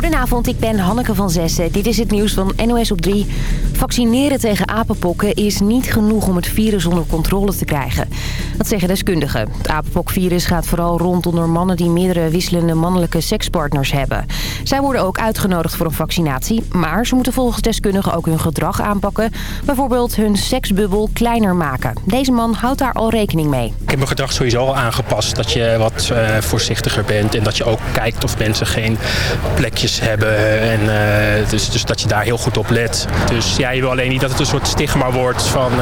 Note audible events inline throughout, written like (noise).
Goedenavond, ik ben Hanneke van Zessen. Dit is het nieuws van NOS op 3. Vaccineren tegen apenpokken is niet genoeg om het virus onder controle te krijgen. Dat zeggen deskundigen. Het apenpokvirus gaat vooral rond onder mannen die meerdere wisselende mannelijke sekspartners hebben. Zij worden ook uitgenodigd voor een vaccinatie. Maar ze moeten volgens deskundigen ook hun gedrag aanpakken. Bijvoorbeeld hun seksbubbel kleiner maken. Deze man houdt daar al rekening mee. Ik heb mijn gedrag sowieso al aangepast. Dat je wat uh, voorzichtiger bent en dat je ook kijkt of mensen geen plekjes hebben. En, uh, dus, dus dat je daar heel goed op let. Dus ja, je wil alleen niet dat het een soort stigma wordt van uh,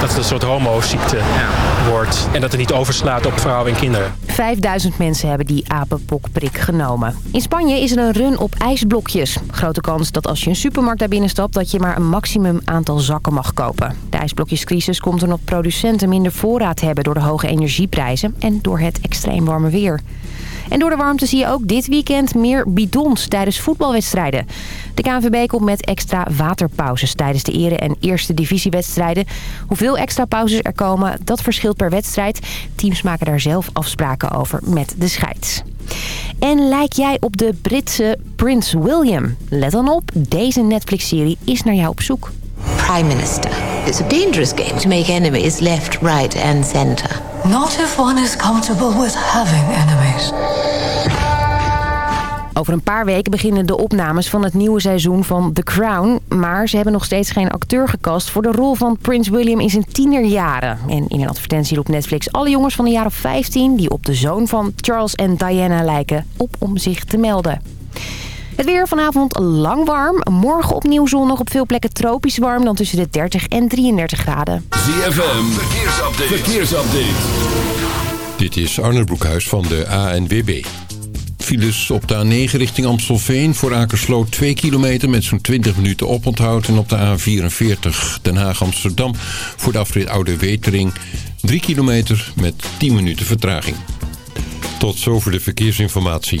dat het een soort homoziekte ja. wordt. En dat het niet overslaat op vrouwen en kinderen. 5000 mensen hebben die apenpokprik genomen. In Spanje is er een run op ijsblokjes. Grote kans dat als je een supermarkt daar binnen stapt... dat je maar een maximum aantal zakken mag kopen. De ijsblokjescrisis komt omdat producenten minder voorraad hebben... door de hoge energieprijzen en door het extreem warme weer. En door de warmte zie je ook dit weekend meer bidons tijdens voetbalwedstrijden. De KNVB komt met extra waterpauzes tijdens de ere- en eerste divisiewedstrijden. Hoeveel extra pauzes er komen, dat verschilt per wedstrijd. Teams maken daar zelf afspraken over met de scheids. En lijk jij op de Britse Prins William? Let dan op, deze Netflix-serie is naar jou op zoek. Prime Minister. It's a dangerous game to make enemies left, right and center. Not if one is comfortable with having enemies. Over een paar weken beginnen de opnames van het nieuwe seizoen van The Crown. Maar ze hebben nog steeds geen acteur gekast voor de rol van Prins William in zijn tienerjaren. En in een advertentie roept Netflix alle jongens van de jaren 15... die op de zoon van Charles en Diana lijken, op om zich te melden. Het weer vanavond lang warm. Morgen opnieuw zonnig op veel plekken tropisch warm. Dan tussen de 30 en 33 graden. ZFM, verkeersupdate. verkeersupdate. Dit is Arne Broekhuis van de ANWB. Files op de A9 richting Amstelveen voor Akersloot 2 kilometer met zo'n 20 minuten oponthoud. En op de A44 Den Haag-Amsterdam voor de afrit Oude Wetering 3 kilometer met 10 minuten vertraging. Tot zover de verkeersinformatie.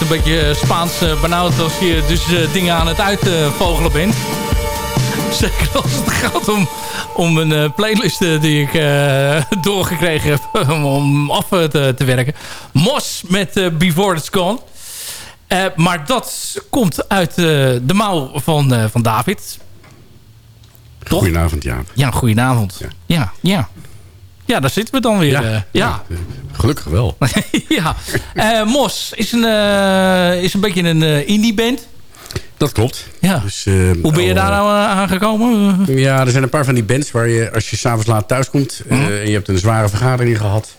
Een beetje Spaans benauwd als je dus dingen aan het uitvogelen bent. (laughs) Zeker als het gaat om, om een playlist die ik (laughs) doorgekregen heb (laughs) om af te, te werken. Mos met Before It's Gone. maar dat komt uit de mouw van, van David. Toch? Goedenavond, ja. Ja, goedenavond. Ja, ja. ja. Ja, daar zitten we dan weer. Ja, uh, ja. gelukkig wel. (laughs) ja. Uh, Mos is een, uh, is een beetje een indie band. Dat klopt. Ja. Dus, Hoe ben je daar nou aan gekomen? Ja, er zijn een paar van die bands waar je als je s'avonds laat thuis komt... -huh. en je hebt een zware vergadering gehad...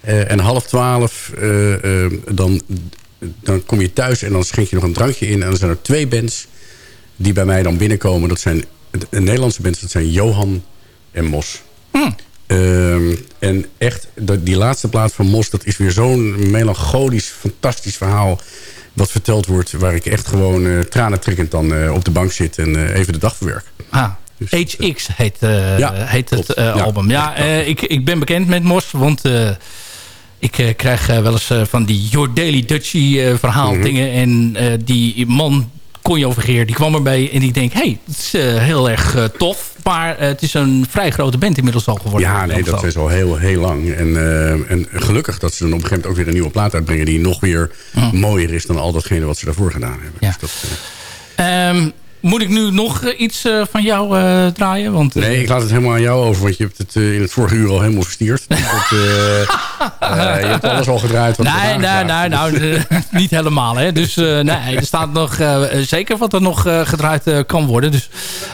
en half twaalf, dan, dan kom je thuis en dan schenk je nog een drankje in... en dan zijn er twee bands die bij mij dan binnenkomen. Dat zijn een Nederlandse bands, dat zijn Johan en Mos. Hm. Ehm, en echt, die laatste plaat van Mos... dat is weer zo'n melancholisch, fantastisch verhaal... wat verteld wordt... waar ik echt gewoon uh, tranentrekkend dan uh, op de bank zit... en uh, even de dag verwerk. Ah. Dus, HX heet, ja, heet het album. Ja, ik, ik ben bekend met Mos, want... ik krijg wel eens van die Your Daily Dutchie verhaal mm -hmm. dingen. En die man Conjo Vergeer, die kwam erbij en die denkt... hé, hey, het is uh, heel erg uh, tof. Maar uh, het is een vrij grote band inmiddels al geworden. Ja, nee, dat is al heel, heel lang. En, en gelukkig dat ze dan op een gegeven moment ook weer een nieuwe plaat uitbrengen... die nog weer mooier is dan al datgene wat ze daarvoor gedaan hebben. Ja. Dus dat, um, moet ik nu nog eh, iets eh, van jou uh, draaien? Want, nee, ik laat het helemaal aan jou over. Want je hebt het in het vorige uur al helemaal verstierd. (laughs) Dat, je hebt alles al gedraaid. Wat nee, nee, nee, nou, (laughs) niet helemaal. Hè. Dus nee, er staat nog zeker wat er nog gedraaid kan worden. Dus,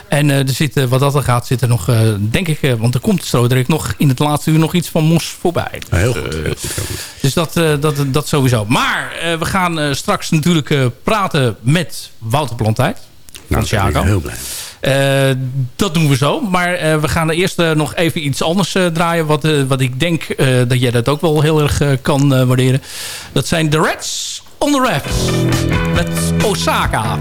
en er zit, wat dat er gaat, zit er nog, denk ik... want er komt zo direct nog in het laatste uur nog iets van Mos voorbij. Dus, heel, goed, heel, goed, heel goed. Dus dat, dat, dat sowieso. Maar we gaan straks natuurlijk praten met Wouter Plantijd. Nou, van Thiago. heel blij. Uh, dat doen we zo. Maar uh, we gaan eerst uh, nog even iets anders draaien. Wat, wat ik denk dat jij dat ook wel heel erg kan waarderen. Dat zijn The Reds on the Rafts. Met Osaka.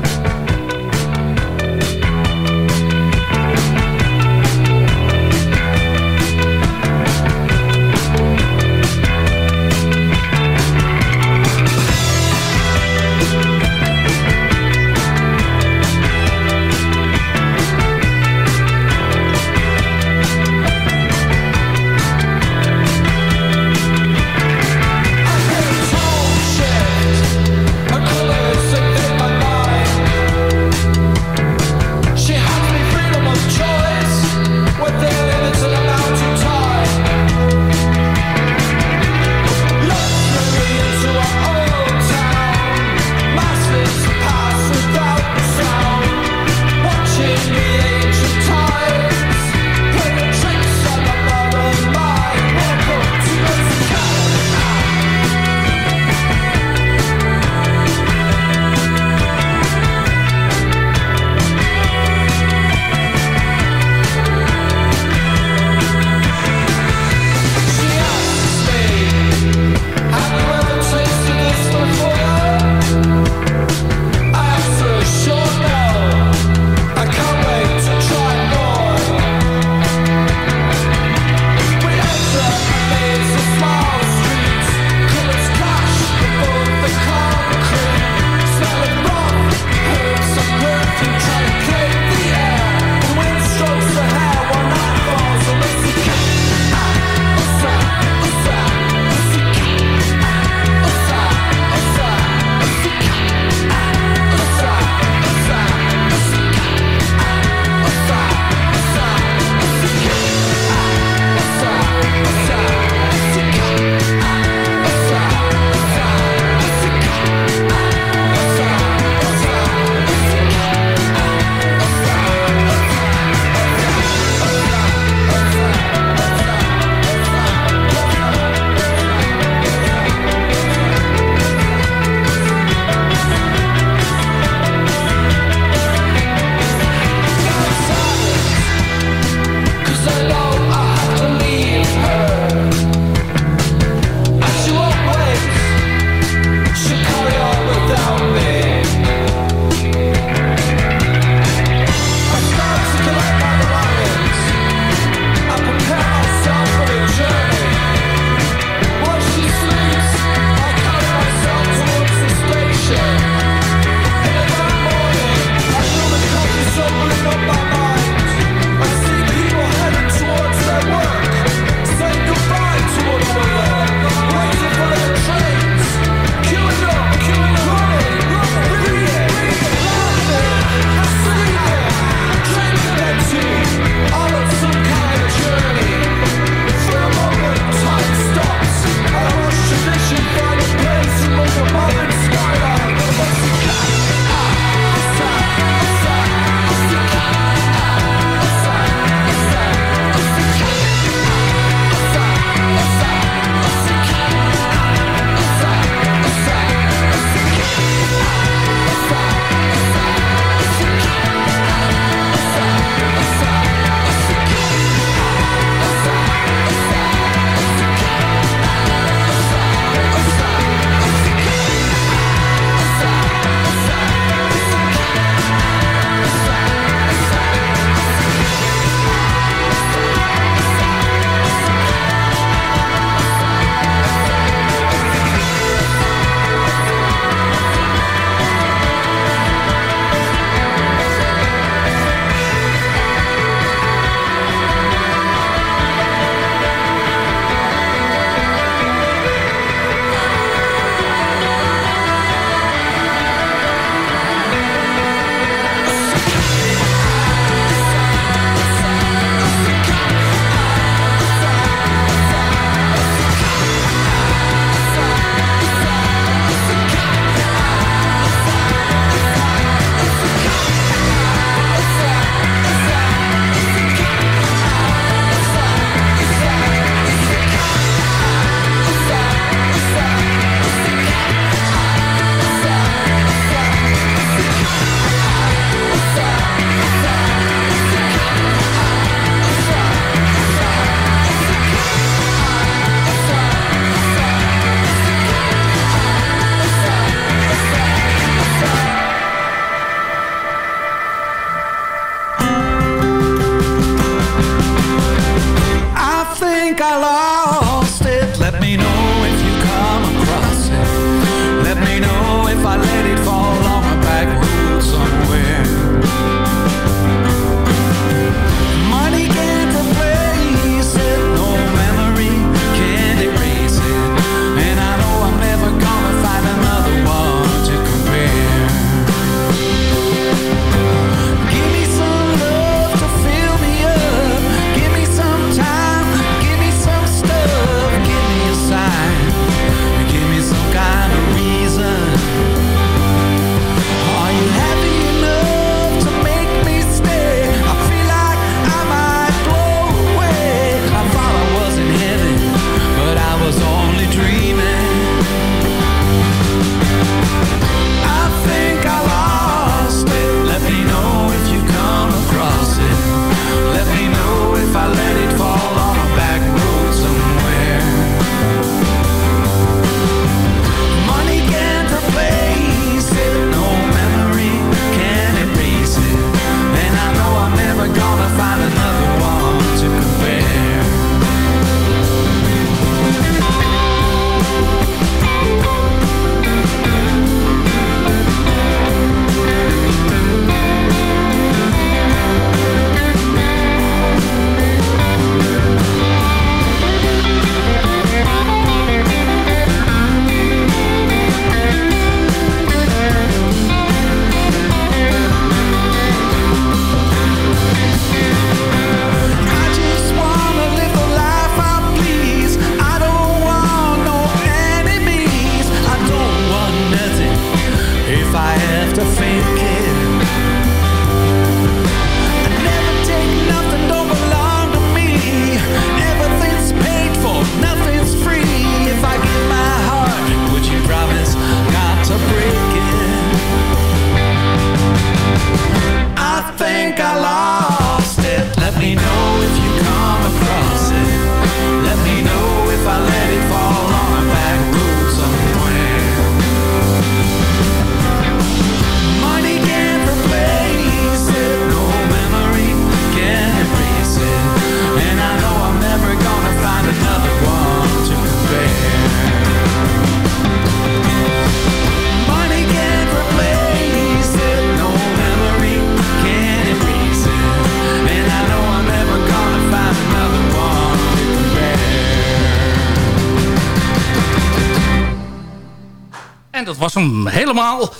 Hem helemaal.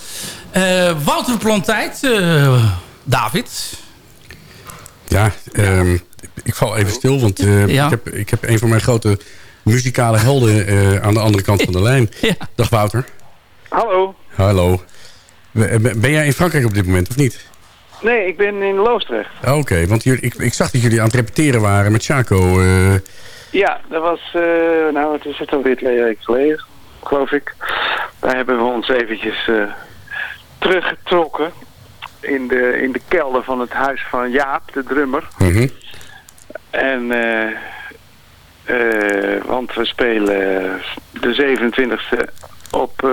Eh Wouter Plantijd, eh, David. Ja, ehm, ik val even stil, want eh, Ja. ik, heb, ik heb een van mijn grote muzikale helden eh, aan de andere kant van de lijn. (laughs) Dag Wouter. Hallo. Hallo. Ben jij in Frankrijk op dit moment of niet? Nee, ik ben in Loosdrecht. Oké, want jullie- ik, ik zag dat jullie aan het repeteren waren met Chaco. eh, Ja, dat was, eh, nou het is het alweer twee weken geleden, geloof ik. Daar hebben we ons eventjes eh, teruggetrokken in de, in de kelder van het huis van Jaap, de drummer. mhm. En, eh, eh, want we spelen de 27e op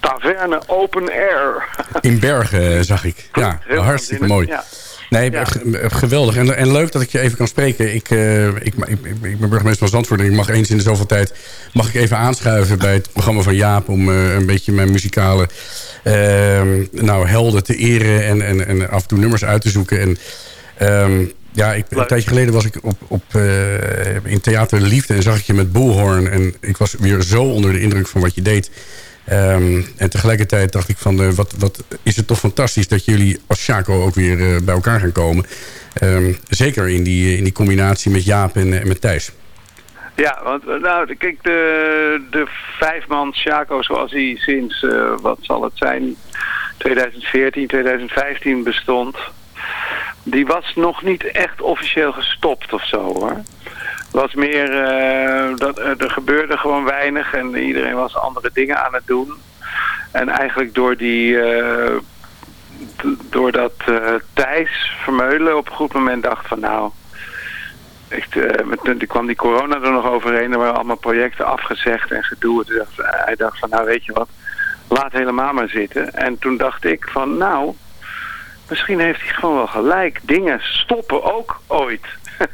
Taverne Open Air. In Bergen zag ik. Ja, hartstikke mooi. ja. Nee, ge- geweldig. En, en leuk dat ik je even kan spreken. Ik, eh, ik, ik, ik, ik ben burgemeester van Zandvoort en ik mag eens in de zoveel tijd mag ik even aanschuiven bij het programma van Jaap om eh, een beetje mijn muzikale ehm, nou, helden te eren en, en, en af en toe nummers uit te zoeken. En ehm, ja, ik, een tijdje geleden was ik op, op, eh, in Theater Liefde en zag ik je met Boelhoorn. En ik was weer zo onder de indruk van wat je deed. Ehm, en tegelijkertijd dacht ik van, eh, wat, wat is het toch fantastisch dat jullie als Chaco ook weer eh, bij elkaar gaan komen. Ehm, zeker in die, in die combinatie met Jaap en, met Thijs. Ja, want eh, nou, kijk, de, de vijfman Chaco zoals hij sinds, eh, wat zal het zijn, 2014, 2015 bestond, die was nog niet echt officieel gestopt of zo hoor. was meer, eh, dat, eh, er gebeurde gewoon weinig en iedereen was andere dingen aan het doen. En eigenlijk door die, eh, d- doordat eh Thijs Vermeulen op een goed moment dacht van nou, eh, met, toen kwam die corona er nog overheen. Er waren allemaal projecten afgezegd en gedoe. Hij dacht van, nou weet je wat, laat helemaal maar zitten. En toen dacht ik van, nou, misschien heeft hij gewoon wel gelijk. Dingen stoppen ook ooit. (laughs)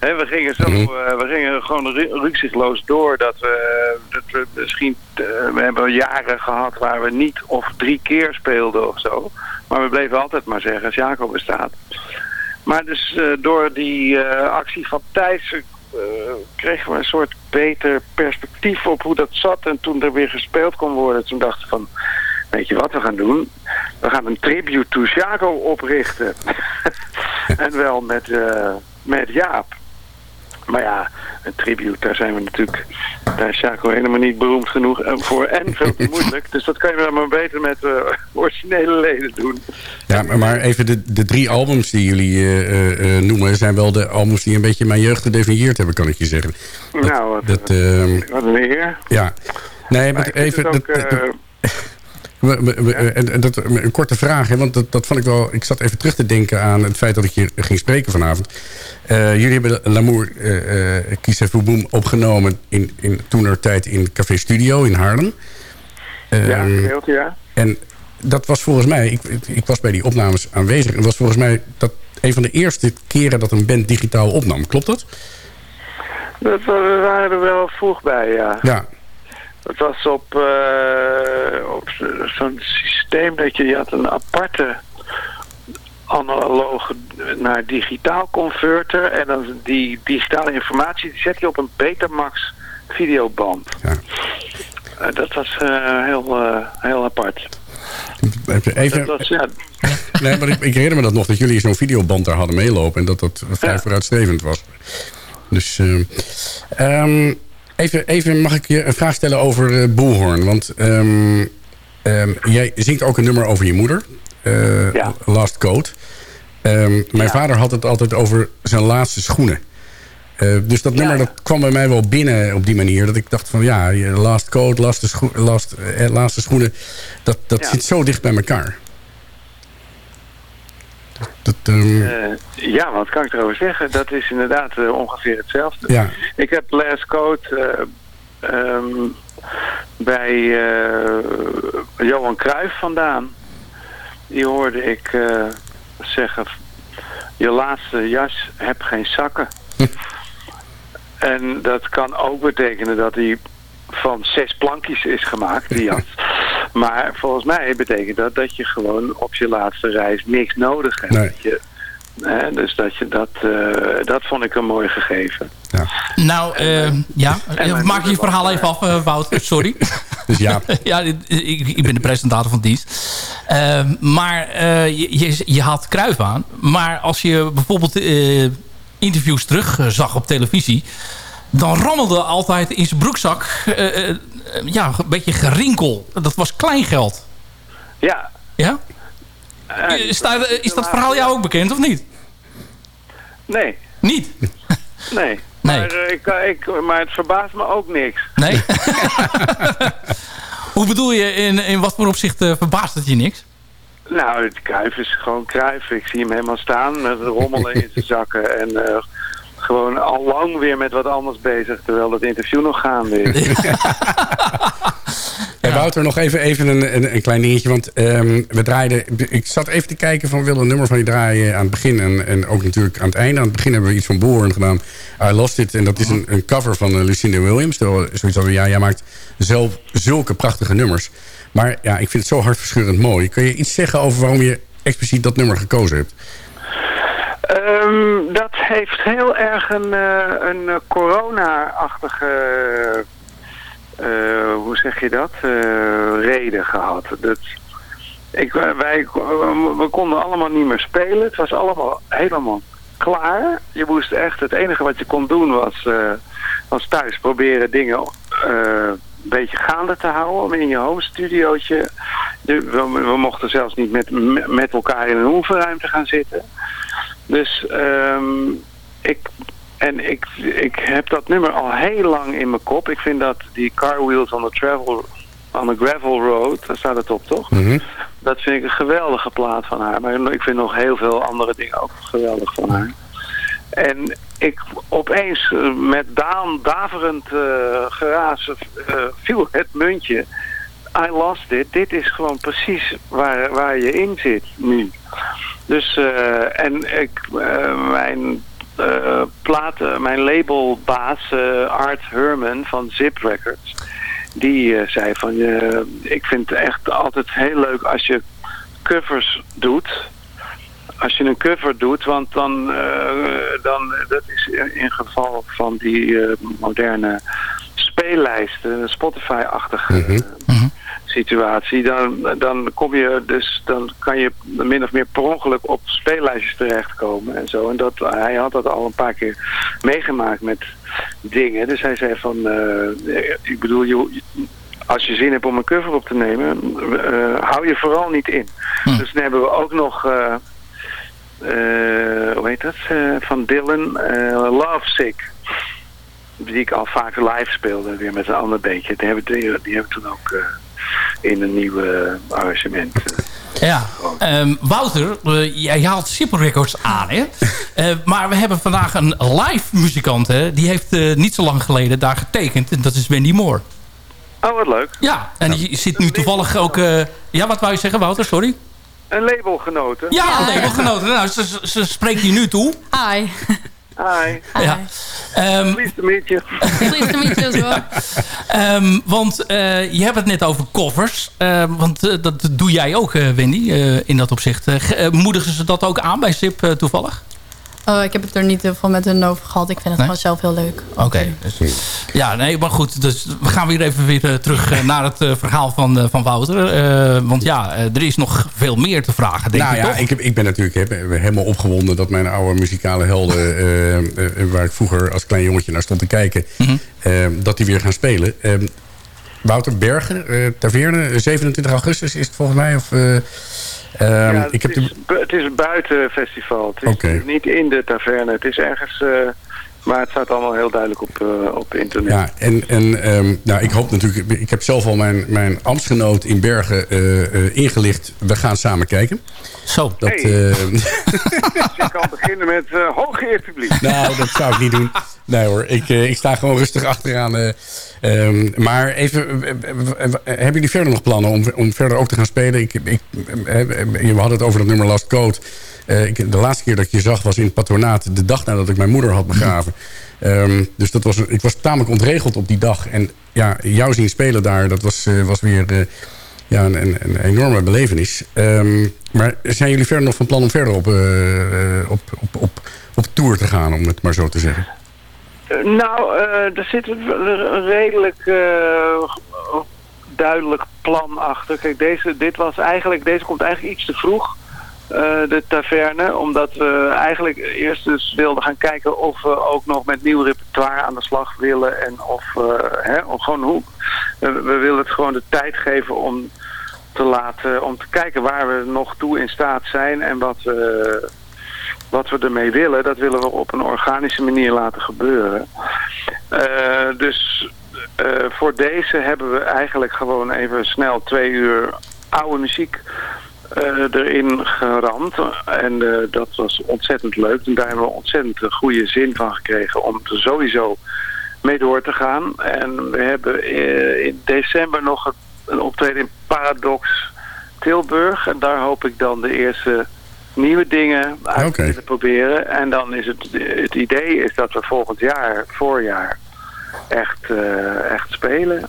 We gingen zo, eh, we gingen gewoon ru- rukzichtloos door dat we, dat we misschien, eh, we hebben jaren gehad waar we niet of drie keer speelden of zo. Maar we bleven altijd maar zeggen, als Jaco bestaat. Maar dus eh, door die actie van Thijs kregen we een soort beter perspectief op hoe dat zat. En toen er weer gespeeld kon worden, toen dachten we van, weet je wat we gaan doen? We gaan een tribute to Jaco oprichten. (laughs) en wel met, eh, met Jaap. Maar ja, een tribute, daar zijn we natuurlijk... Daar is Jaco helemaal niet beroemd genoeg eh, voor en veel te (laughs) moeilijk. Dus dat kan je wel maar beter met eh, originele leden doen. Ja, maar- even de, de drie albums die jullie noemen... zijn wel de albums die een beetje mijn jeugd gedefinieerd hebben, kan ik je zeggen. nou, wat, Dat, ehm, wat een eer. ja. Nee, maar even... ook, dat- dat- eh, We- we- we- en, en dat, een korte vraag, hè, want dat, dat vond ik wel... Ik zat even terug te denken aan het feit dat ik je ging spreken vanavond. Eh, jullie hebben L'amour uh, uh, Boom opgenomen in, in toenertijd in Café Studio in Haarlem. ja, Ehm, gedeeld, ja. en dat was volgens mij... Ik, ik was bij die opnames aanwezig. En dat was volgens mij dat een van de eerste keren dat een band digitaal opnam. Klopt dat? Dat, we waren er wel vroeg bij, ja. Ja. Het was op, eh, op zo'n systeem dat je, je had een aparte analoge naar digitaal converter. En dan die digitale informatie die zet je op een Betamax videoband. Ja. Eh, dat was eh, heel, heel apart. Even, Dat was, ja, Nee, maar ik, ik herinner me dat nog, dat jullie zo'n videoband daar hadden meelopen... en dat dat vrij Ja. vooruitstrevend was. Dus, ehm, even, even mag ik je een vraag stellen over eh Boelhoorn. Want ehm, jij zingt ook een nummer over je moeder. eh, Ja. Last Code. Ehm, mijn Ja. vader had het altijd over zijn laatste schoenen. Eh, dus dat nummer ja. dat kwam bij mij wel binnen op die manier. Dat ik dacht van ja, last code, laatste, scho last, eh, laatste schoenen. Dat, dat zit zo dicht bij elkaar. Dat, ehm, eh, ja, wat kan ik erover zeggen? Dat is inderdaad eh, ongeveer hetzelfde. ja. Ik heb Last Code eh, ehm, bij Johan Cruijff vandaan. Die hoorde ik zeggen... Je laatste jas heb geen zakken. (laughs) en dat kan ook betekenen dat hij van zes plankjes is gemaakt, die jas. (laughs) maar volgens mij betekent dat dat je gewoon op je laatste reis niks nodig hebt. Nee. Dat je, hè, dus dat je dat, eh, dat vond ik een mooi gegeven. Nou, eh, ja. en mijn Maak je verhaal even af, eh, Wouter. Sorry. (laughs) Dus ja, (laughs) ja, ik, ik ben de presentator van dienst. Eh, maar eh, je, je, je haalt Kruif aan. Maar als je bijvoorbeeld eh, interviews terug eh, zag op televisie... dan rammelde altijd in zijn broekzak eh, eh, ja, een beetje gerinkel. Dat was kleingeld. Ja. Ja? eh, Is, daar, is dat verhaal jou ook bekend of niet? Nee, Niet? (laughs) nee. Nee. Maar, eh, ik, ik, maar het verbaast me ook niks. Nee? (laughs) Hoe bedoel je, in, in wat voor opzicht eh, verbaast het je niks? Nou, het Kruif is gewoon Kruif. Ik zie hem helemaal staan met rommelen in zijn zakken. En eh, gewoon al lang weer met wat anders bezig. Terwijl het interview nog gaande is. Hey, Wouter, nog even, even een, een, een klein dingetje. Want ehm, we draaiden... Ik zat even te kijken van... willen een nummer van die draaien aan het begin... En, en ook natuurlijk aan het einde. Aan het begin hebben we iets van Boeren gedaan. I Lost It. En dat is een, een cover van uh, Lucinda Williams. Terwijl zoiets als... Ja, jij maakt zelf zulke prachtige nummers. Maar ja, ik vind het zo hartverscheurend mooi. Kun je iets zeggen over waarom je expliciet dat nummer gekozen hebt? Ehm, dat heeft heel erg een, eh, een corona-achtige, eh, hoe zeg je dat, eh, reden gehad. Dat, ik, wij, we konden allemaal niet meer spelen. Het was allemaal helemaal klaar. Je moest echt, het enige wat je kon doen was, was thuis proberen dingen een beetje gaande te houden. Om in je home studiootje. We mochten zelfs niet met, met elkaar in een oefenruimte gaan zitten. Dus ehm, ik, en ik, ik heb dat nummer al heel lang in mijn kop. Ik vind dat die Car Wheels on the, travel, on the Gravel Road, daar staat het op toch? Mhm. Dat vind ik een geweldige plaat van haar. Maar ik vind nog heel veel andere dingen ook geweldig van haar. En ik opeens eh, met daan, daverend uh, geraas uh, viel het muntje. I lost it. Dit is gewoon precies waar, waar je in zit nu. Dus, uh, en ik, uh, mijn eh, platen, mijn labelbaas eh, Art Herman van Zip Records, die eh, zei van, eh, ik vind het echt altijd heel leuk als je covers doet. Als je een cover doet, want dan, eh, dan dat is in, in geval van die eh, moderne speellijsten, Spotify-achtige situatie, dan, dan kom je dus, dan kan je min of meer per ongeluk op speellijstjes terechtkomen en zo. En dat, hij had dat al een paar keer meegemaakt met dingen. Dus hij zei van, eh, ik bedoel, je, als je zin hebt om een cover op te nemen, eh, hou je vooral niet in. Dus dan hebben we ook nog, eh, hoe heet dat, van Dylan, Love Sick die ik al vaak live speelde, weer met een ander beentje. Die hebben, die, die hebben toen ook in een nieuw eh, arrangement. Ja, Ehm, Wouter, eh, jij haalt Simple Records aan, hè? (laughs) Eh, maar we hebben vandaag een live muzikant, hè? Die heeft eh, niet zo lang geleden daar getekend. En dat is Wendy Moore. Oh, wat leuk. Ja, en die zit nu toevallig ook... eh, ja, wat wou je zeggen, Wouter? Sorry. Een labelgenoten. Ja, een labelgenoten. Nou, ze, ze- ze spreekt je nu toe. Hi. Hi. Ja. Ehm, Pleased to meet you. Pleased to meet you as well. (laughs) Ehm, want eh, je hebt het net over covers. Ehm, want eh, dat doe jij ook, eh, Wendy, eh, in dat opzicht. Ge- moedigen ze dat ook aan bij SIP eh, toevallig? Oh, ik heb het er niet heel veel met hun over gehad. Ik vind het Nee? gewoon zelf heel leuk. Oké. dus- ja, nee, maar goed. Dus we gaan weer even weer eh, terug eh, naar het eh, verhaal van, eh, van Wouter. Eh, want ja, eh, er is nog veel meer te vragen, denk nou ik ja, toch? ik, heb, ik ben natuurlijk helemaal opgewonden dat mijn oude muzikale helden... (laughs) waar ik vroeger als klein jongetje naar stond te kijken... Mhm. eh, dat die weer gaan spelen. Eh, Wouter Bergen, eh, Taverne, 27 augustus is het volgens mij. Of, eh, ehm, ja, ik heb de, is, het is een buitenfestival. Het is Oké. niet in de taverne. Het is ergens... eh, maar het staat allemaal heel duidelijk op, eh, op internet. Ja, en, en ehm, nou, ik hoop natuurlijk... Ik heb zelf al mijn, mijn ambtsgenoot in Bergen eh, eh, ingelicht. We gaan samen kijken. Zo. Dat, Hey. eh, (laughs) (laughs) Dus je kan beginnen met uh, hooggeëerd publiek. nou, dat zou ik niet doen. Nee hoor, ik, ik sta gewoon rustig achteraan. Eh. Ehm, maar even, eh, eh, eh, hebben jullie verder nog plannen om, om verder ook te gaan spelen? Ik, ik, we hadden het over dat nummer Last Code. Ik, de laatste keer dat ik je zag was in het patronaat... de dag nadat ik mijn moeder had begraven. Ehm, dus dat was, ik was tamelijk ontregeld op die dag. En ja, jou zien spelen daar, dat was, was weer... ja, een, een, enorme belevenis. Ehm, maar zijn jullie verder nog van plan om verder op, op, op, op, op tour te gaan, om het maar zo te zeggen? Eh, nou, eh er zit een redelijk eh, duidelijk plan achter. Kijk, deze, dit was eigenlijk, deze komt eigenlijk iets te vroeg. de taverne, omdat we eigenlijk eerst dus wilden gaan kijken of we ook nog met nieuw repertoire aan de slag willen en of, hè, of gewoon hoe, we, we willen het gewoon de tijd geven om te laten, om te kijken waar we nog toe in staat zijn en wat we, wat we ermee willen, dat willen we op een organische manier laten gebeuren. Eh, dus eh, voor deze hebben we eigenlijk gewoon even snel twee uur oude muziek eh, erin geramd. En dat was ontzettend leuk. En daar hebben we ontzettend een goede zin van gekregen om er sowieso mee door te gaan. En we hebben in december nog een optreden in Paradox Tilburg. En daar hoop ik dan de eerste nieuwe dingen uit te willen proberen. En dan is het, het idee is dat we volgend jaar, voorjaar, echt, eh, echt spelen.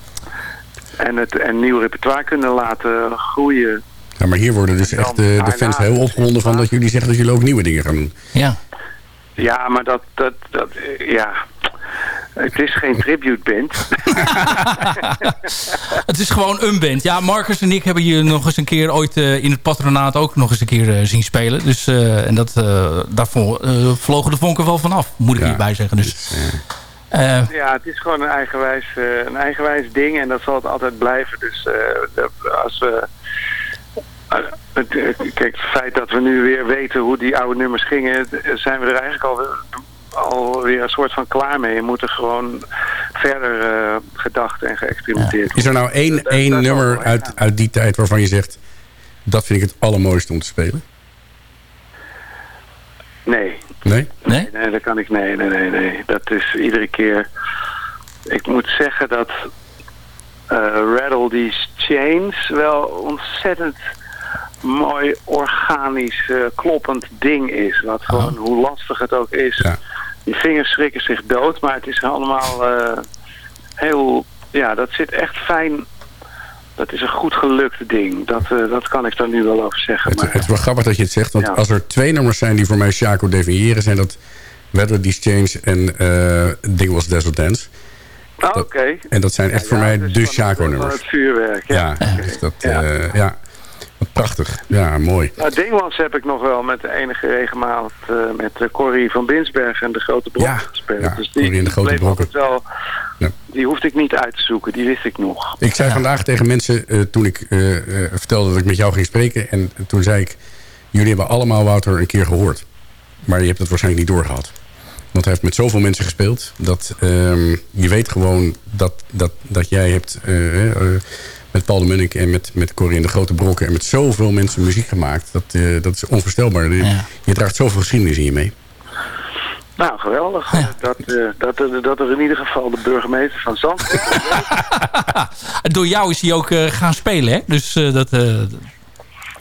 En het en nieuw repertoire kunnen laten groeien. Ja, maar hier worden dus echt de fans heel opgewonden van dat jullie zeggen dat jullie ook nieuwe dingen gaan doen. Ja. Ja, maar dat, dat, dat ja... Het is geen tribute band. (laughs) Het is gewoon een band. Ja, Marcus en ik hebben je nog eens een keer ooit eh, in het patronaat ook nog eens een keer eh, zien spelen. Dus, eh, en dat, eh, daarvoor eh, vlogen de vonken wel vanaf, moet ik Ja. hierbij zeggen. Dus, eh, Ja, het is gewoon een eigenwijs, eh, een eigenwijs ding en dat zal het altijd blijven. Dus eh, dat, als we... kijk, het feit dat we nu weer weten hoe die oude nummers gingen, zijn we er eigenlijk al, alweer een soort van klaar mee. En moeten gewoon verder eh, gedacht en geëxperimenteerd Is er nou één, Dat- één dat nummer wel, uit, uit die tijd waarvan je zegt... dat vind ik het allermooiste om te spelen? Nee. Nee? nee? Nee, dat kan ik. Nee, nee, nee, nee. Dat is iedere keer. Ik moet zeggen dat eh, Rattle These Chains wel ontzettend mooi organisch eh, kloppend ding is. Wat gewoon, hoe lastig het ook is. Ja. Je vingers schrikken zich dood, maar het is allemaal eh, heel... Ja, dat zit echt fijn... Dat is een goed gelukt ding. Dat, eh, dat kan ik daar nu wel over zeggen. Het, maar, het is wel grappig dat je het zegt. Want Ja. als er twee nummers zijn die voor mij Shaco definiëren... zijn dat Weather These Change en Ding Was Desert Dance. Ah, Oké. En dat zijn echt voor Ja, mij dus de van- Shaco Van nummers. het vuurwerk, ja. Ja, dus dat, Ja. ja. Prachtig. Ja, mooi. Nou, Dingwans heb ik nog wel met de enige regelmaat eh, met eh, Corrie van Binsberg en de Grote Brokken Ja, gespeeld. ja, dus die, en de Grote Brokken. wel, Ja. die hoefde ik niet uit te zoeken, die wist ik nog. Ik zei vandaag tegen mensen, eh, toen ik vertelde dat ik met jou ging spreken... en toen zei ik, jullie hebben allemaal Wouter een keer gehoord. Maar je hebt het waarschijnlijk niet doorgehad. Want hij heeft met zoveel mensen gespeeld... dat ehm, je weet gewoon dat, dat, dat jij hebt met Paul de Munnik... en met, met Corrie en de Grote Brokken... en met zoveel mensen muziek gemaakt. Dat, eh, dat is onvoorstelbaar. Je, je draagt zoveel geschiedenis in je mee. Nou, geweldig. Dat, eh, dat, er- dat er in ieder geval de burgemeester van Zandvoort... (laughs) Door jou is hij ook eh, gaan spelen, hè? Dus eh, dat... eh,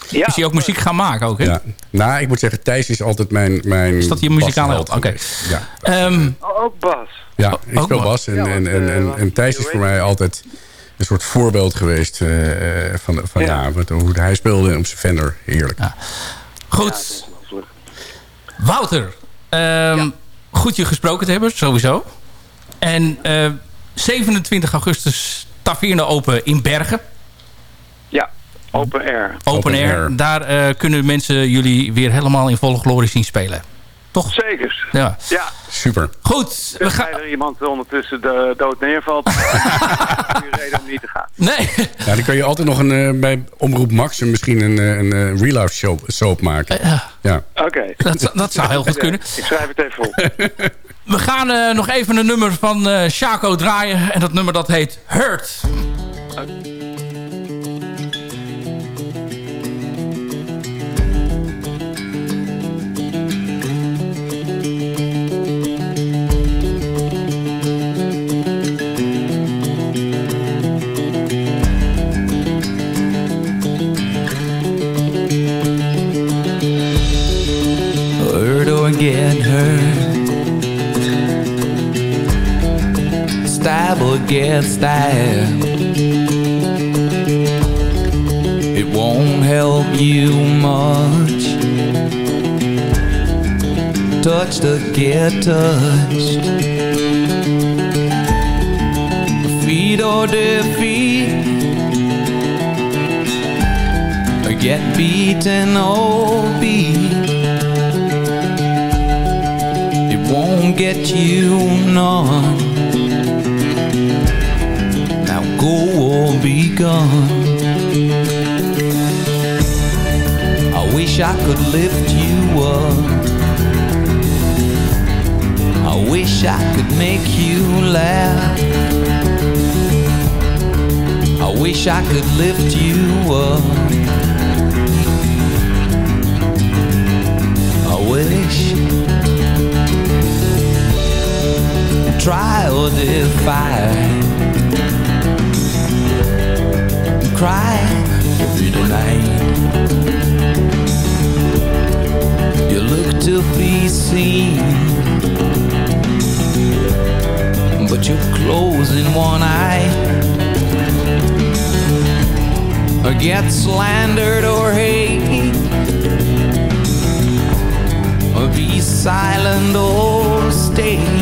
Ja. is hij ook muziek gaan maken ook, hè? Ja. Nou, ik moet zeggen, Thijs is altijd mijn... mijn Is dat je muzikale held? Oké. Ja. Ehm, Oh, ook Bas. Ja, ik ook speel bas. En, Ja, en, want, en, eh, en, Thijs is voor mij altijd een soort voorbeeld geweest eh, eh, van, van ja. Ja. wat, hoe hij speelde op zijn Fender. Heerlijk. goed. Wouter, ehm, goed je gesproken te hebben, sowieso. En eh, 27 augustus Taverne Open in Bergen. Ja, open air. Open, Open air. air. Daar eh, kunnen mensen jullie weer helemaal in volle glorie zien spelen. Toch? Zeker. Ja. Ja, Super. Goed. We gaan... er iemand ondertussen de dood neervalt. (laughs) Goede reden om niet te gaan. Nee. Ja, dan kan je altijd nog een, eh, bij Omroep Max een, misschien een, eh, een, eh, real life soap, soap maken. Ja, Ja. Oké. dat, zou- dat zou heel goed (laughs) kunnen. Ik schrijf het even op. (laughs) We gaan eh, nog even een nummer van eh Shaco draaien. En dat nummer dat heet Hurt. hurt Stab or get stabbed. It won't help you much. Touch to get touched. Defeat or defeat. Or get beaten or beat. It won't get you none. Be gone. I wish I could lift you up. I wish I could make you laugh. I wish I could lift you up. I wish try or defy. Cry every night. You look to be seen, but you're closing one eye. Or get slandered or hate or be silent or stay.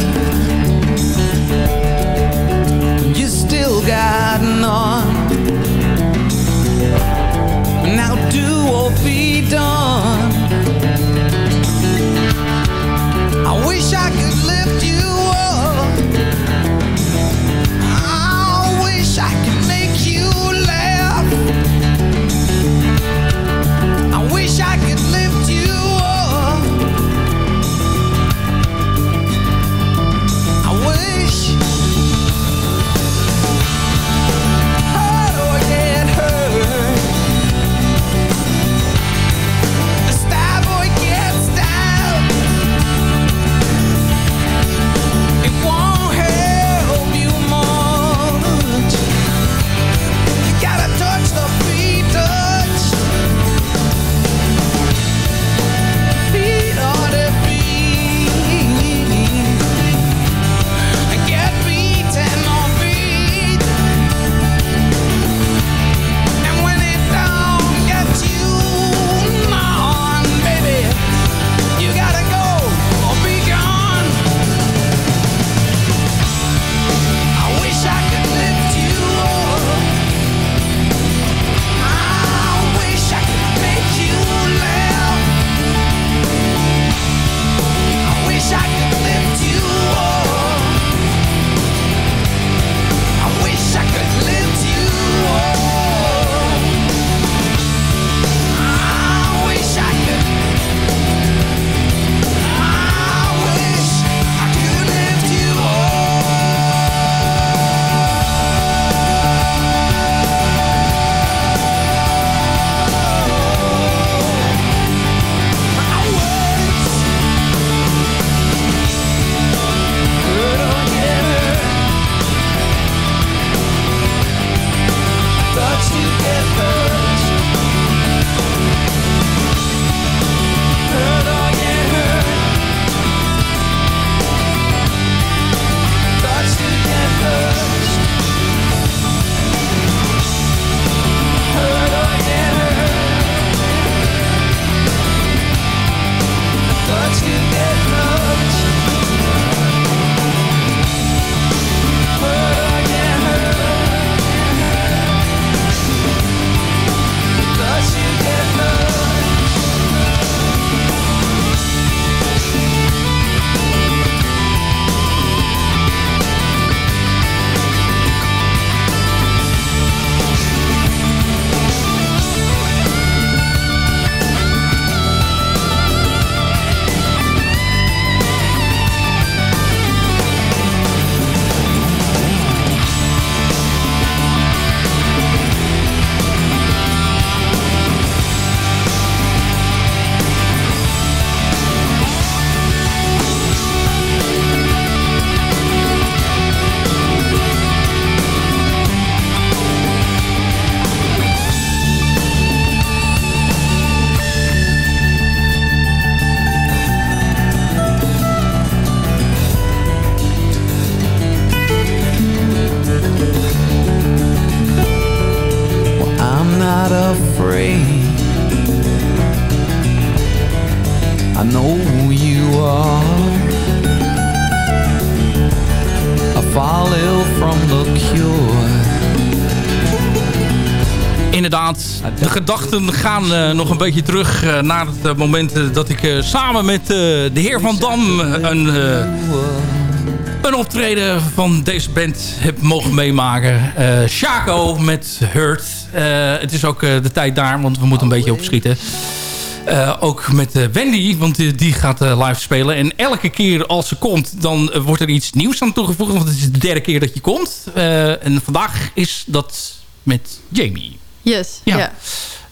I know you are A fall from the cure Inderdaad, de gedachten gaan eh, nog een beetje terug uh, naar het eh, moment dat ik samen met de heer Van Dam een, een optreden van deze band heb mogen meemaken. Shaco met Hurt. het is ook de tijd daar, want we moeten een beetje opschieten. Eh, ook met eh, Wendy, want die, die gaat eh, live spelen. En elke keer als ze komt, dan eh, wordt er iets nieuws aan toegevoegd. Want het is de derde keer dat je komt. Eh, en vandaag is dat met Jamie. Yes, Ja. ja.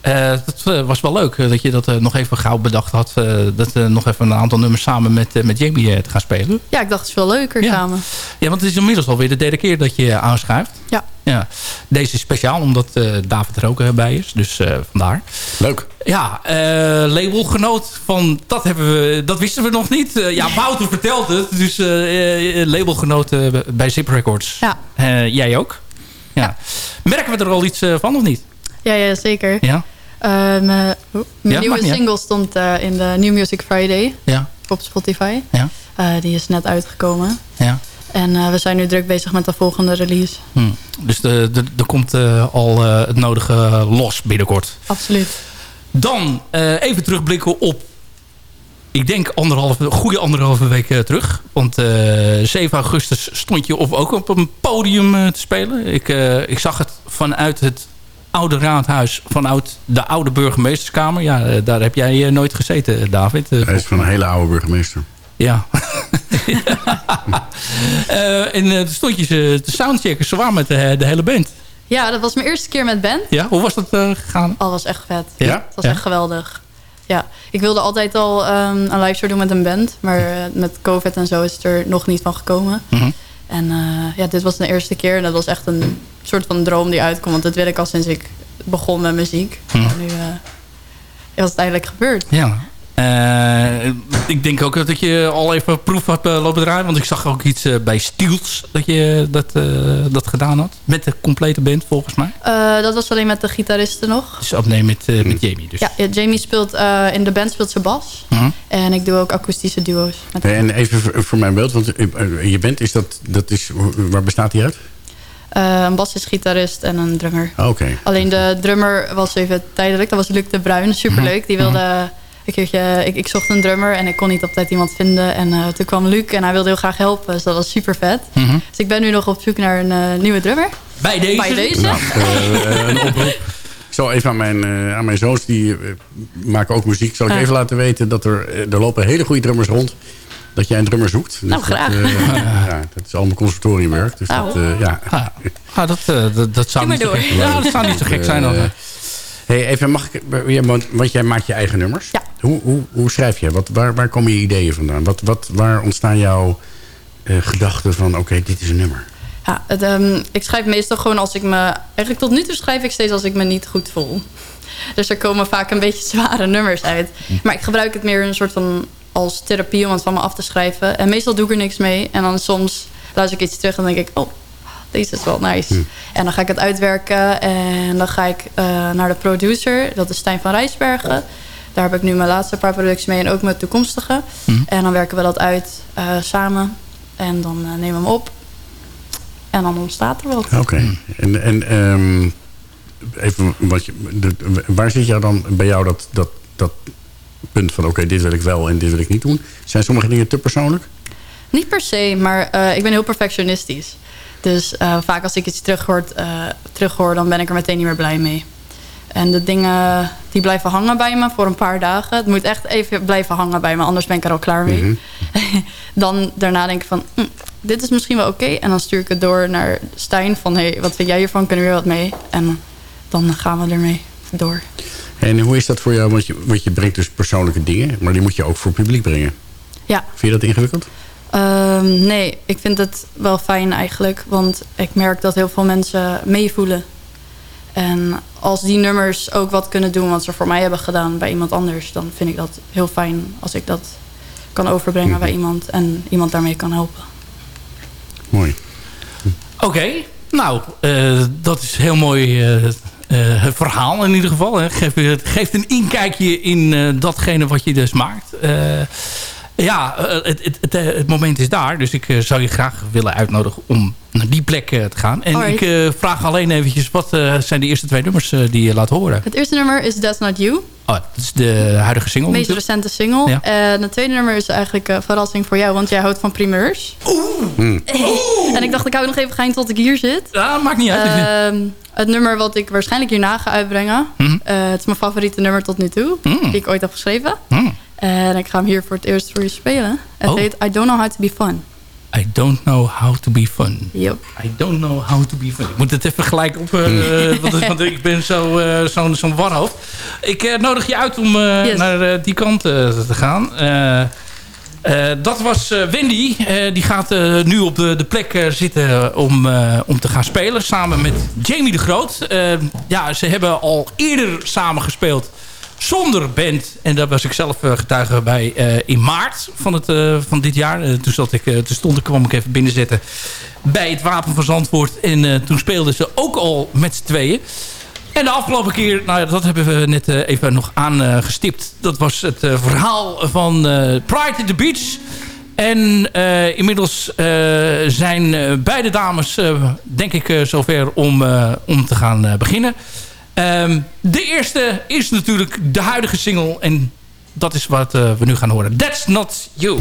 Eh, dat eh, was wel leuk eh, dat je dat nog even gauw bedacht had. dat nog even een aantal nummers samen met, met Jamie te gaan spelen. Ja, ik dacht het is veel leuker Ja. samen. Ja, want het is inmiddels alweer de derde keer dat je aanschuift. Ja. ja. Deze is speciaal omdat eh, David er ook bij is. Dus eh, vandaar. Leuk. Ja, eh, labelgenoot van... Dat, hebben we, dat wisten we nog niet. Ja, Wouter vertelt het. Dus labelgenoot bij Zip Records. Ja. Eh, jij ook? Ja. Merken we er al iets van of niet? Ja, ja zeker. Ja. Eh, mijn Ja, nieuwe uit. single stond eh, in de New Music Friday Ja. op Spotify. Ja. Eh, die is net uitgekomen. Ja. En we zijn nu druk bezig met de volgende release. Hm. Dus er komt al het nodige los binnenkort. Absoluut. Dan even terugblikken op... Ik denk anderhalve, goede anderhalve week terug. Want eh 7 augustus stond je op, ook op een podium te spelen. Ik, ik zag het vanuit het oude raadhuis. Vanuit de oude burgemeesterskamer. Ja, eh, daar heb jij eh, nooit gezeten, David. Eh, Hij is van een hele oude burgemeester. ja. (laughs) Eh, en toen stond je ze te soundchecken. Zwaar met de, de hele band. Ja, dat was mijn eerste keer met band. Ja, hoe was dat gegaan? Oh, dat was echt vet. Ja? Het was Ja? echt geweldig. Ja, ik wilde altijd al ehm, een live show doen met een band. Maar eh, met COVID en zo is het er nog niet van gekomen. Mhm. En eh, ja, dit was de eerste keer. En dat was echt een soort van droom die uitkwam. Want dat wil ik al sinds ik begon met muziek. Mhm. En nu eh, was het eindelijk gebeurd. Ja. Eh, ik denk ook dat je al even proef hebt eh, lopen draaien. Want ik zag ook iets bij Steels dat je dat, eh, dat gedaan had. Met de complete band volgens mij. Eh, dat was alleen met de gitaristen nog. Dus opnemen met, eh, met Jamie. Dus. Ja, ja, Jamie speelt eh, in de band speelt ze bas. Mhm. En ik doe ook akoestische duo's. En even voor- mijn beeld, want je bent, is dat, dat is, waar bestaat die uit? Eh, een bassist-gitarist en een drummer. Ah, Oké. Alleen de drummer was even tijdelijk. Dat was Luc de Bruin, superleuk. Die wilde een keertje... Ik, ik zocht een drummer en ik kon niet op tijd iemand vinden. En eh, toen kwam Luc en hij wilde heel graag helpen. Dus dat was super vet. Mhm. Dus ik ben nu nog op zoek naar een eh, nieuwe drummer. Bij deze. Bij deze. Nou, een oproep. Ik zal even aan mijn, eh, aan mijn zoons, die maken ook muziek... zal ik even laten weten dat er, er lopen hele goede drummers rond... dat jij een drummer zoekt. Nou, Dus graag. Dat, eh, (laughs) ja, dat is allemaal conservatoriumwerk. Dus Nou. dat, eh, ja. Ah, ah, dat, eh, dat, dat zou Doe niet zo gek, door. ja, dat zou niet zo gek zijn. Dan. Hey, even mag ik, want, want jij maakt je eigen nummers. Ja. Hoe, hoe, hoe schrijf je? Wat, waar, waar komen je ideeën vandaan? Wat, wat, waar ontstaan jouw eh, gedachten van... oké, dit is een nummer? Ja, het, ehm, ik schrijf meestal gewoon als ik me... Eigenlijk tot nu toe schrijf ik steeds als ik me niet goed voel. Dus er komen vaak een beetje (laughs) zware nummers uit. Maar ik gebruik het meer een soort van als therapie om het van me af te schrijven. En meestal doe ik er niks mee. En dan soms luister ik iets terug en denk ik... oh, deze is wel nice. En dan ga ik het uitwerken en dan ga ik eh, naar de producer. Dat is Stijn van Rijsbergen. Daar heb ik nu mijn laatste paar producties mee en ook mijn toekomstige. En dan werken we dat uit eh, samen. En dan eh, nemen we hem op. En dan ontstaat er wat. Oké. En, en ehm, even wat je, de, waar zit jou dan bij jou dat, dat, dat punt van... oké, dit wil ik wel en dit wil ik niet doen? Zijn sommige dingen te persoonlijk? Niet per se, maar eh, ik ben heel perfectionistisch. Dus eh, vaak als ik iets terughoor, eh terughoor, dan ben ik er meteen niet meer blij mee. En de dingen die blijven hangen bij me voor een paar dagen. Het moet echt even blijven hangen bij me, anders ben ik er al klaar mee. (laughs) dan daarna denk ik van, hm, dit is misschien wel oké. En dan stuur ik het door naar Stijn van, hey, wat vind jij hiervan? Kunnen we weer wat mee? En dan gaan we ermee door. En hoe is dat voor jou? Want je, want je brengt dus persoonlijke dingen... maar die moet je ook voor het publiek brengen. Ja, Vind je dat ingewikkeld? Ehm, nee, ik vind het wel fijn eigenlijk. Want ik merk dat heel veel mensen meevoelen. En als die nummers ook wat kunnen doen wat ze voor mij hebben gedaan bij iemand anders... dan vind ik dat heel fijn als ik dat kan overbrengen bij iemand... en iemand daarmee kan helpen. Mooi. Oké, nou, eh, dat is heel mooi eh, het verhaal in ieder geval. Geeft, geeft een inkijkje in eh, datgene wat je dus maakt. Eh, Ja, eh, het, het, het, eh, het moment is daar. Dus ik eh, zou je graag willen uitnodigen om naar die plek eh, te gaan. En Alright. ik eh, vraag alleen eventjes, wat eh, zijn de eerste twee nummers eh, die je laat horen? Het eerste nummer is That's Not You. Oh, dat is de huidige single De meest natuurlijk. recente single. Ja. En het tweede nummer is eigenlijk een verrassing voor jou. Want jij houdt van primeurs. (laughs) En ik dacht, ik hou nog even geheim tot ik hier zit. Ja, maakt niet uit. Ehm, het nummer wat ik waarschijnlijk hierna ga uitbrengen. Eh, het is mijn favoriete nummer tot nu toe. Mm. Die ik ooit heb geschreven. En ik ga hem hier voor het eerst voor je spelen. Het Oh. heet I Don't Know How To Be Fun. I don't know how to be fun. Yep. I don't know how to be fun. Ik moet het even gelijk op, eh, want, want ik ben zo, eh, zo'n zo'n warhoofd. Ik eh, nodig je uit om Yes. naar die kant te gaan. Dat was Wendy. Die gaat nu op de, de plek zitten om, om te gaan spelen. Samen met Jamie de Groot. Ja, ze hebben al eerder samen gespeeld zonder band. En daar was ik zelf eh, getuige bij eh, in maart van, het, eh, van dit jaar. Toen, zat ik, toen stond ik, kwam ik even binnenzetten bij het Wapen van Zandvoort. En toen speelden ze ook al met z'n tweeën. En de afgelopen keer, nou ja, dat hebben we net even nog aangestipt. dat was het verhaal van Pride at the Beach. En inmiddels zijn beide dames, denk ik, zover om, om te gaan beginnen. Ehm, de eerste is natuurlijk de huidige single. En dat is wat eh, we nu gaan horen. That's Not You.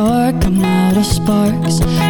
Dark, I'm out of sparks.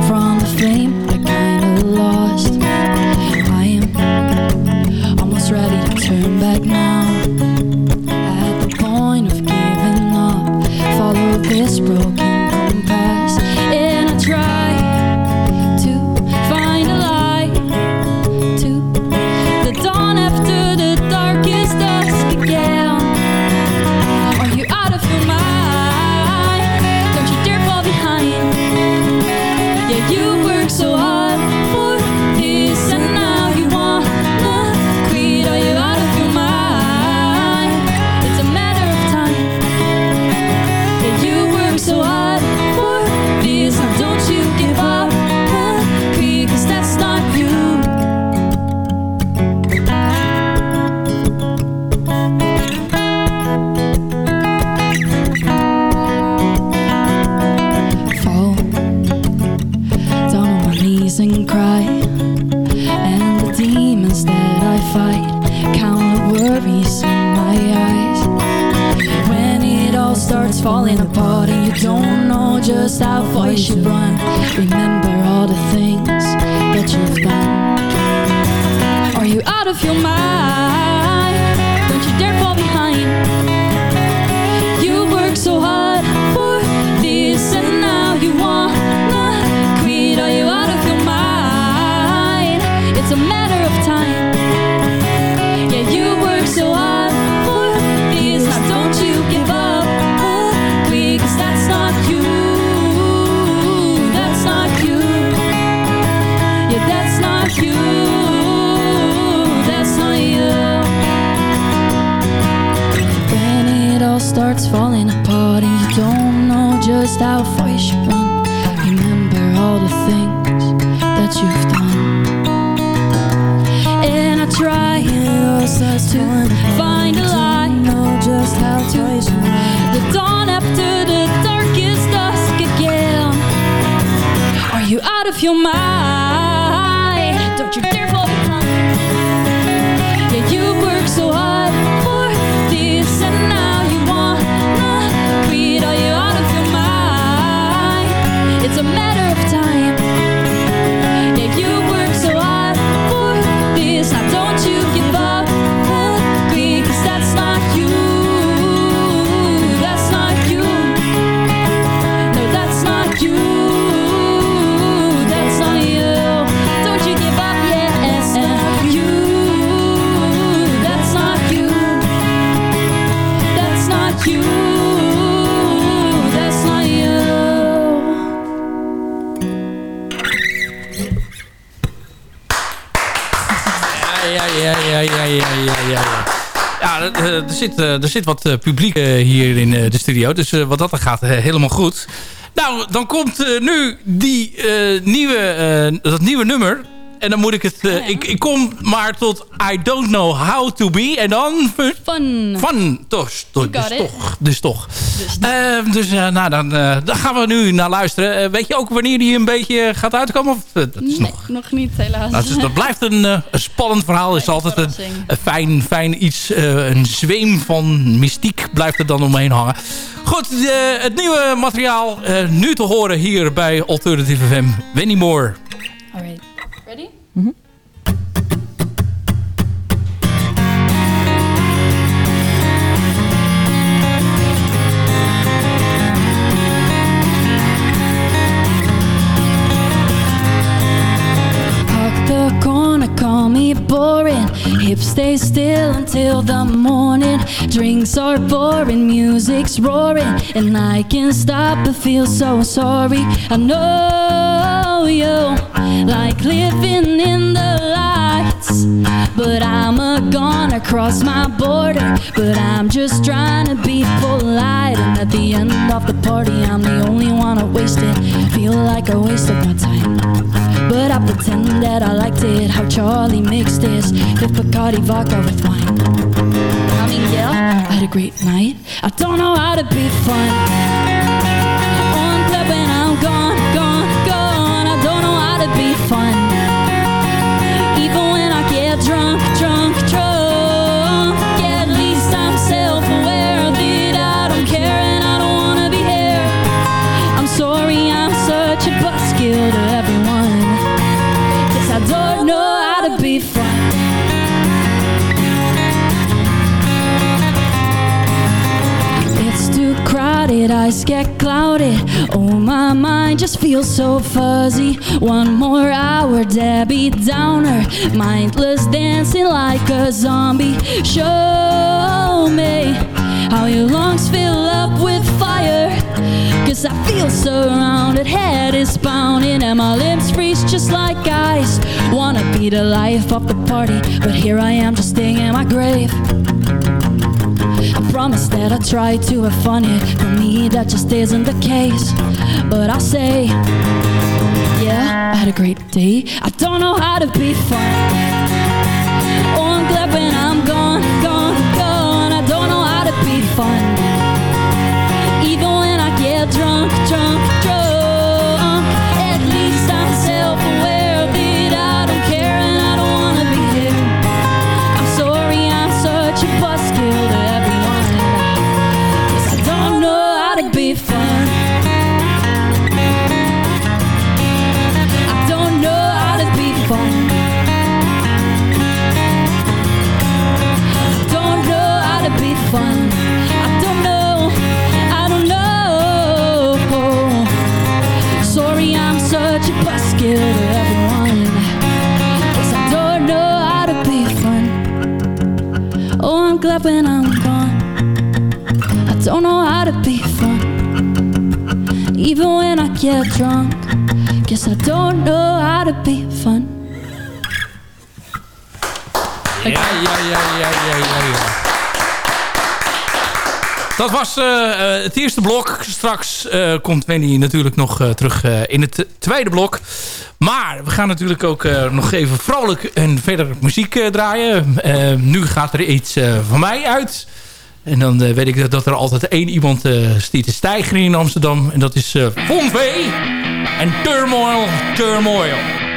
You of? Don't you dare fall behind yeah, you work so hard for this, and now you wanna quit. Are you out of your mind? It's a matter er, er zit, er zit wat publiek hier in de studio. Dus wat dat gaat, helemaal goed. Nou, dan komt nu die, nieuwe, dat nieuwe nummer. En dan moet ik het... Uh, ik, ik kom maar tot I don't know how to be. En dan... Fun. Fun. Dus, dus, dus toch. Dus toch. Dus, uh, dus uh, nou, dan, dan gaan we nu naar luisteren. weet je ook wanneer die een beetje gaat uitkomen? Of, dat is nee, nog, nog niet helaas. Nou, dus, dat blijft een, een spannend verhaal. Het is altijd een, een, fijn, fijn iets. een zweem van mystiek blijft er dan omheen hangen. Goed, het nieuwe materiaal nu te horen hier bij Alternative FM. Wenny Moore. Alright. Ready? Boring. Hips stay still until the morning. Drinks are boring, music's roaring, and I can't stop but feel so sorry. I know you like living in the but I'm a goner cross my border. But I'm just trying to be polite, and at the end of the party, I'm the only one I wasted. Feel like I wasted my time. But I pretend that I liked it How Charlie mixed this. Fifth Bacardi vodka with wine. I mean, yeah, I had a great night. I don't know how to be fun. On club when I'm gone, gone, gone. I don't know how to be fun eyes get clouded Oh, my mind just feels so fuzzy. One more hour, Debbie Downer. Mindless dancing like a zombie. Show me how your lungs fill up with fire. Cause I feel surrounded, head is pounding And my limbs freeze just like ice. Wanna be the life of the party But here I am just staying in my grave promise that I try to have fun here. For me that just isn't the case. But I say Yeah, I had a great day. I don't know how to be fun Dat was uh, uh, het eerste blok. Straks uh, komt Wendy natuurlijk nog terug in het tweede blok. Maar we gaan natuurlijk ook nog even vrolijk en verder muziek draaien. nu gaat er iets van mij uit. En dan weet ik dat er altijd één iemand stiet te stijgen in Amsterdam. En dat is uh, Von V. En Turmoil, Turmoil.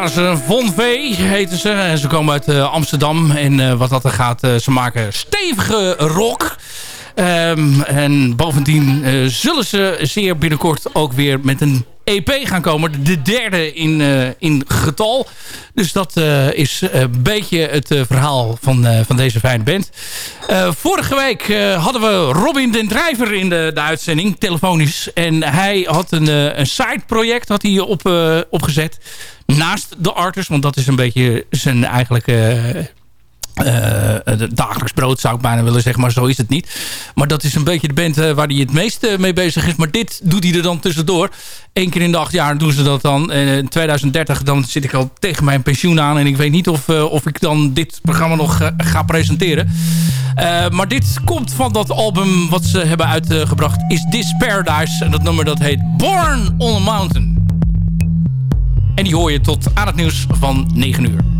Waren ze. Von V heten ze. En ze komen uit eh, Amsterdam. En eh, wat dat er gaat, eh, ze maken stevige rock. Ehm, en bovendien eh, zullen ze zeer binnenkort ook weer met een EP gaan komen. De derde in, eh, in getal. Dus dat eh, is een beetje het eh, verhaal van, van deze fijne band. Vorige week hadden we Robin den Drijver in de, de uitzending, telefonisch. En hij had een, een side-project hij op, opgezet. Naast de Artist, want dat is een beetje zijn eigenlijke... eh, dagelijks brood zou ik bijna willen zeggen, maar zo is het niet. Maar dat is een beetje de band eh, waar hij het meest eh, mee bezig is. Maar dit doet hij er dan tussendoor. Eén keer in de acht jaar doen ze dat dan. En in 2030 dan zit ik al tegen mijn pensioen aan. En ik weet niet of, eh, of ik dan dit programma nog eh, ga presenteren. Eh, maar dit komt van dat album wat ze hebben uitgebracht. Is This Paradise. En dat nummer dat heet Born on a Mountain. En die hoor je tot aan het nieuws van 9 uur.